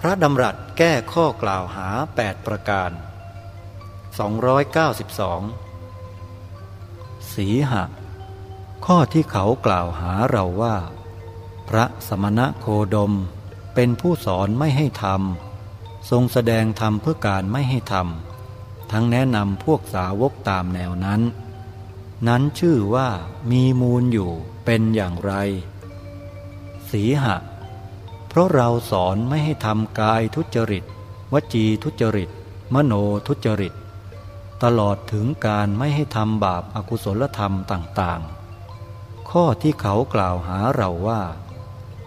พระดำรัสแก้ข้อกล่าวหา 8 ประการ 292 สีหะ ข้อที่เขากล่าวหาเราว่า พระสมณะโคดมเป็นผู้สอนไม่ให้ทำทรงแสดงธรรมเพื่อการไม่ให้ทำทั้งแนะนำพวกสาวกตามแนวนั้น นั้นชื่อว่ามีมูลอยู่เป็นอย่างไร สีหะ เพราะเราสอนไม่ให้ทำกายทุจริต วจีทุจริต มโนทุจริต ตลอดถึงการไม่ให้ทำบาปอากุศลธรรมต่างๆ ข้อที่เขากล่าวหาเราว่า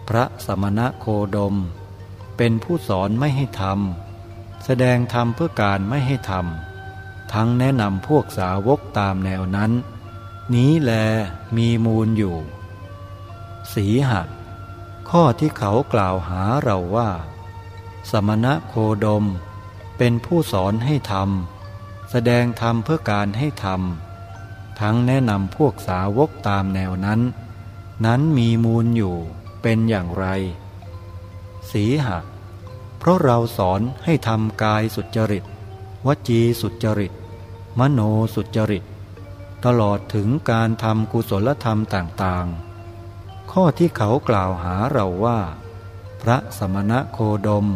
พระสมณะโคดม เป็นผู้สอนไม่ให้ทำแสดงธรรมเพื่อการไม่ให้ทำทั้งแนะนำพวกสาวกตามแนวนั้น นี้แลมีมูลอยู่ สีหะ ข้อที่เขากล่าวหาเราว่า สมณะโคดมเป็นผู้สอนให้ทำแสดงธรรมเพื่อการให้ทำทั้งแนะนำพวกสาวกตามแนวนั้น นั้นมีมูลอยู่เป็นอย่างไร สีหะเพราะเราสอนให้ทำกายสุจริต วจีสุจริต มโนสุจริต ตลอดถึงการทำกุศลธรรมต่างๆ ข้อที่เขากล่าวหาเราว่า พระสมณะโคดม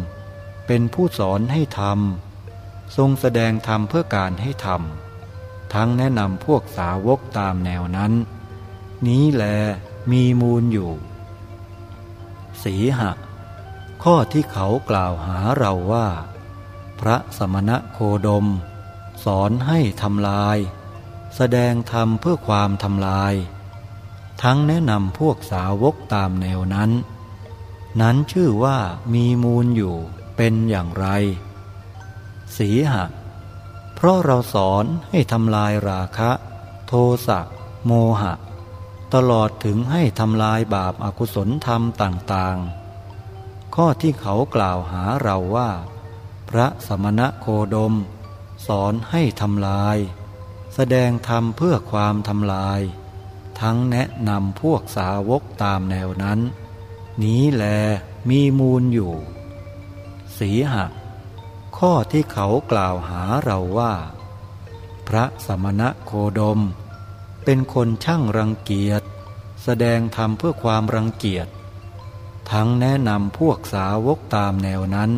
เป็นผู้สอนให้ทำทรงแสดงธรรมเพื่อการให้ทำทั้งแนะนำพวกสาวกตามแนวนั้น นี้แลมีมูลอยู่ สีหะ ข้อที่เขากล่าวหาเราว่า พระสมณะโคดม สอนให้ทำลาย แสดงธรรมเพื่อความทำลาย ทั้งแนะนำพวกสาวกตามแนวนั้น นั้นชื่อว่ามีมูลอยู่เป็นอย่างไร สีหะเพราะเราสอนให้ทำลายราคะ โทสะโมหะ ตลอดถึงให้ทำลายบาปอากุศลธรรมต่างๆ ข้อที่เขากล่าวหาเราว่า พระสมณะโคดม สอนให้ทำลาย แสดงธรรมเพื่อความทำลาย ทั้งแนะนำพวกสาวกตามแนวนั้น นี้แลมีมูลอยู่ สีหะข้อที่เขากล่าวหาเราว่า พระสมณะโคดม เป็นคนช่างรังเกียจ แสดงธรรมเพื่อความรังเกียจ ทั้งแนะนำพวกสาวกตามแนวนั้น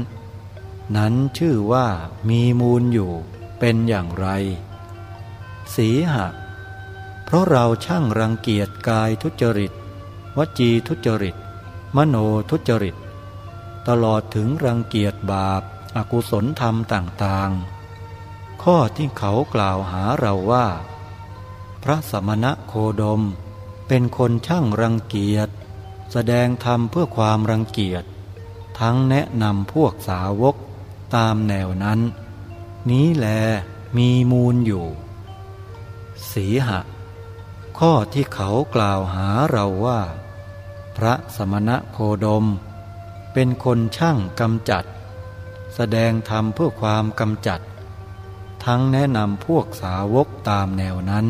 นั้นชื่อว่ามีมูลอยู่เป็นอย่างไร สีหะ เพราะเราช่างรังเกียจกายทุจริต วจีทุจริต มโนทุจริต ตลอดถึงรังเกียจบาปอากุศลธรรมต่างๆ ข้อที่เขากล่าวหาเราว่า พระสมณะโคดม เป็นคนช่างรังเกียจ แสดงธรรมเพื่อความรังเกียจ ทั้งแนะนำพวกสาวกตามแนวนั้น นี้แลมีมูลอยู่ สีหะ ข้อที่เขากล่าวหาเราว่า พระสมณะโคดม เป็นคนช่างกำจัด แสดงธรรมเพื่อความกำจัด ทั้งแนะนำพวกสาวกตามแนวนั้น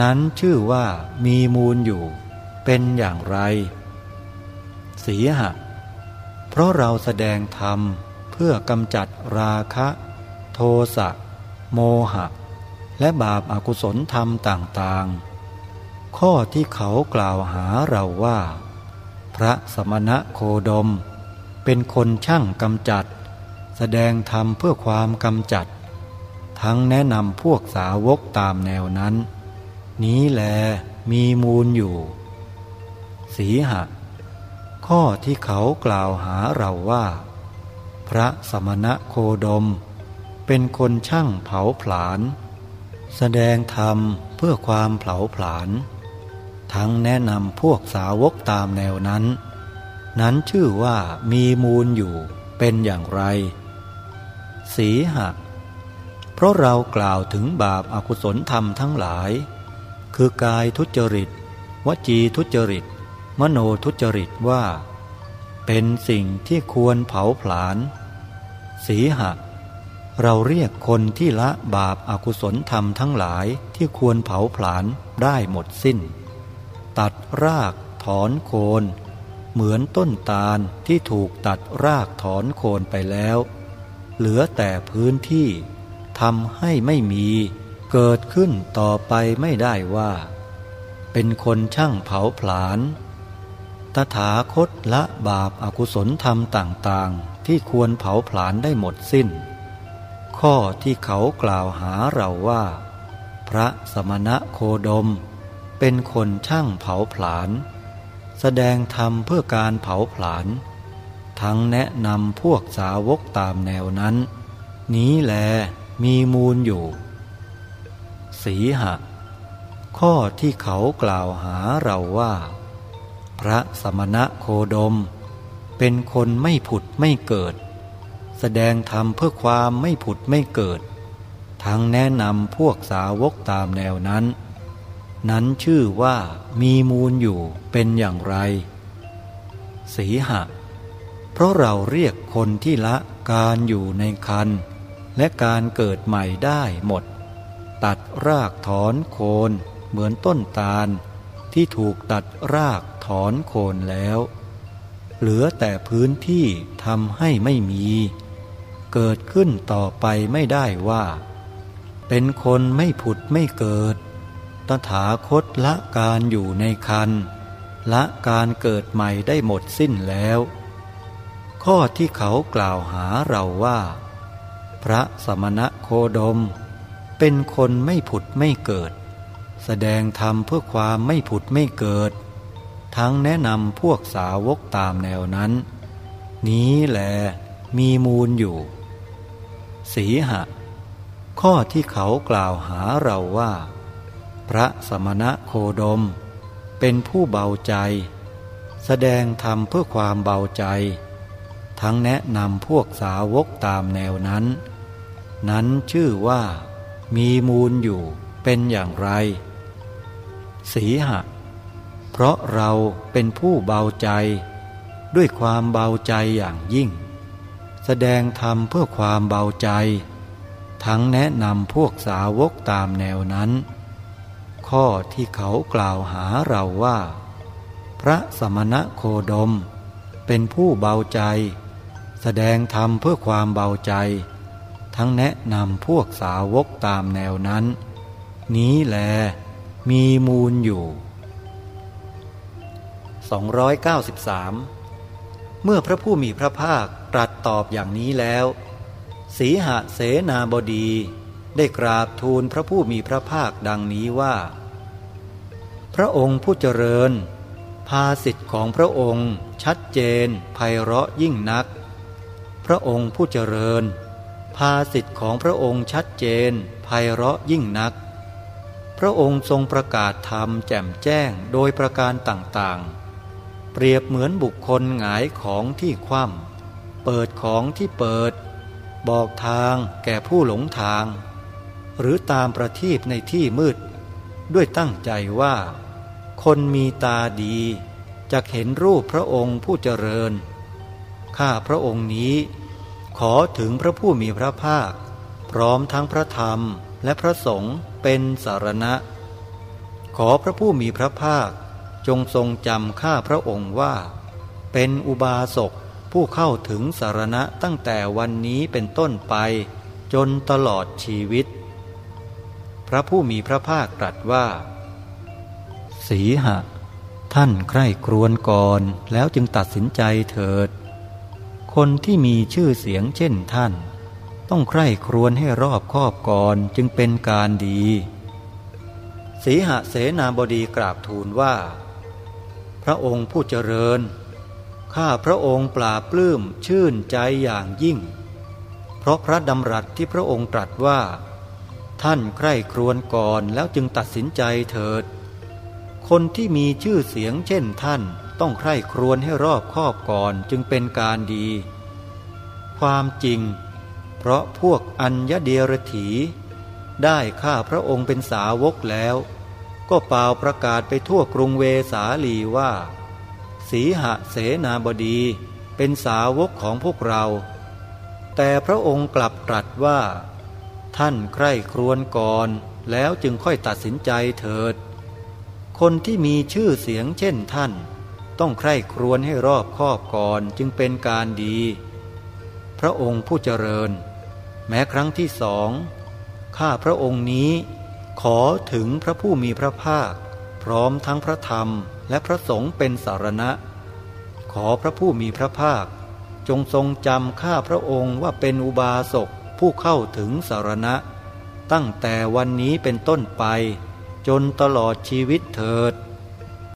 นั้นชื่อว่ามีมูลอยู่ เป็นอย่างไรเสียหะ เพราะเราแสดงธรรมเพื่อกำจัดราคะ โทสะ โมหะและบาปอากุศลธรรมต่าง ๆ ข้อที่เขากล่าวหาเราว่า พระสมณะโคดม เป็นคนช่างกำจัด แสดงธรรมเพื่อความกำจัด ทั้งแนะนำพวกสาวกตามแนวนั้น นี้แลมีมูลอยู่ สีหะ ข้อที่เขากล่าวหาเราว่า พระสมณะโคดม เป็นคนช่างเผาผลาญแสดงธรรมเพื่อความเผาผลาญ ทั้งแนะนำพวกสาวกตามแนวนั้น นั้นชื่อว่ามีมูลอยู่เป็นอย่างไร สีหะ เพราะเรากล่าวถึงบาปอากุศลธรรมทั้งหลาย คือกายทุจริต วจีทุจริต มโนทุจริตว่า เป็นสิ่งที่ควรเผาผลาญ สีหะ เราเรียกคนที่ละบาปอากุศลธรรมทั้งหลายที่ควรเผาผลาญได้หมดสิ้น ตัดรากถอนโคน เหมือนต้นตาลที่ถูกตัดรากถอนโคนไปแล้ว เหลือแต่พื้นที่ทำให้ไม่มี เกิดขึ้นต่อไปไม่ได้ว่า เป็นคนช่างเผาผลาญตถาคตละบาปอากุศลธรรมต่างๆ ที่ควรเผาผลาญได้หมดสิ้น ข้อที่เขากล่าวหาเราว่า พระสมณะโคดม เป็นคนช่างเผาผลาญ แสดงธรรมเพื่อการเผาผลาญ ทั้งแนะนำพวกสาวกตามแนวนั้น นี้แลมีมูลอยู่ สีหะ ข้อที่เขากล่าวหาเราว่า พระสมณะโคดม เป็นคนไม่ผุดไม่เกิด แสดงธรรมเพื่อความไม่ผุดไม่เกิด ทั้งแนะนำพวกสาวกตามแนวนั้น นั้นชื่อว่ามีมูลอยู่เป็นอย่างไร สีหะ เพราะเราเรียกคนที่ละการอยู่ในคัน และการเกิดใหม่ได้หมด ตัดรากถอนโคนเหมือนต้นตาล ที่ถูกตัดรากถอนโคนแล้ว เหลือแต่พื้นที่ทำให้ไม่มี เกิดขึ้นต่อไปไม่ได้ว่า เป็นคนไม่ผุดไม่เกิด ตถาคตละการอยู่ในคันละการเกิดใหม่ได้หมดสิ้นแล้ว ข้อที่เขากล่าวหาเราว่า พระสมณะโคดม เป็นคนไม่ผุดไม่เกิด แสดงธรรมเพื่อความไม่ผุดไม่เกิด ทั้งแนะนำพวกสาวกตามแนวนั้น นี้แหลมีมูลอยู่ สีหะ ข้อที่เขากล่าวหาเราว่า ระสมณะโคดม เป็นผู้เบาใจ แสดงธรรมเพื่อความเบาใจ ทั้งแนะนำพวกสาวกตามแนวนั้น นั้นชื่อว่ามีมูลอยู่เป็นอย่างไร สีหะ เพราะเราเป็นผู้เบาใจ ด้วยความเบาใจอย่างยิ่ง แสดงธรรมเพื่อความเบาใจ ทั้งแนะนำพวกสาวกตามแนวนั้น ข้อที่เขากล่าวหาเราว่า พระสมณะโคดม เป็นผู้เบาใจ แสดงธรรมเพื่อความเบาใจ ทั้งแนะนำพวกสาวกตามแนวนั้น นี้แลมีมูลอยู่ 293 เมื่อพระผู้มีพระภาคตรัสตอบอย่างนี้แล้ว สีหะเสนาบดีได้กราบทูลพระผู้มีพระภาคดังนี้ว่า พระองค์ผู้เจริญ ภาสิทธิ์ของพระองค์ชัดเจนไพเราะยิ่งนัก พระองค์ผู้เจริญ ภาสิทธิ์ของพระองค์ชัดเจนไพเราะยิ่งนัก พระองค์ทรงประกาศธรรมแจ่มแจ้งโดยประการต่างๆ เปรียบเหมือนบุคคลหงายของที่คว่ำเปิดของที่เปิด บอกทางแก่ผู้หลงทาง หรือตามประทีปในที่มืดด้วยตั้งใจว่า คนมีตาดีจะเห็นรูปพระองค์ผู้เจริญ ข้าพระองค์นี้ ขอถึงพระผู้มีพระภาค พร้อมทั้งพระธรรมและพระสงฆ์เป็นสารณะ ขอพระผู้มีพระภาคจงทรงจำข้าพระองค์ว่า เป็นอุบาสกผู้เข้าถึงสารณะตั้งแต่วันนี้เป็นต้นไป จนตลอดชีวิต พระผู้มีพระภาคตรัสว่า สีหะ ท่านใคร่ครวญก่อนแล้วจึงตัดสินใจเถิด คนที่มีชื่อเสียงเช่นท่าน ต้องใคร่ครวญให้รอบคอบก่อนจึงเป็นการดี สีหะเสนาบดีกราบทูลว่า พระองค์ผู้เจริญ ข้าพระองค์ปราปลื้มชื่นใจอย่างยิ่ง เพราะพระดำรัสที่พระองค์ตรัสว่าท่านใคร่ครวญก่อนแล้วจึงตัดสินใจเถิด คนที่มีชื่อเสียงเช่นท่านต้องใคร่ครวญให้รอบคอบก่อนจึงเป็นการดี ความจริง เพราะพวกอัญญเดียรถีได้ข้าพระองค์เป็นสาวกแล้ว ก็เป่าประกาศไปทั่วกรุงเวสาลีว่า สีหะเสนาบดีเป็นสาวกของพวกเรา แต่พระองค์กลับตรัสว่า ท่านใคร่ครวญก่อนแล้วจึงค่อยตัดสินใจเถิด คนที่มีชื่อเสียงเช่นท่าน ต้องใคร่ครวญให้รอบคอบก่อนจึงเป็นการดี พระองค์ผู้เจริญ แม้ครั้งที่สองข้าพระองค์นี้ ขอถึงพระผู้มีพระภาค พร้อมทั้งพระธรรมและพระสงฆ์เป็นสารณะ ขอพระผู้มีพระภาค จงทรงจำข้าพระองค์ว่าเป็นอุบาสกผู้เข้าถึงสารณะ ตั้งแต่วันนี้เป็นต้นไป จนตลอดชีวิตเถิด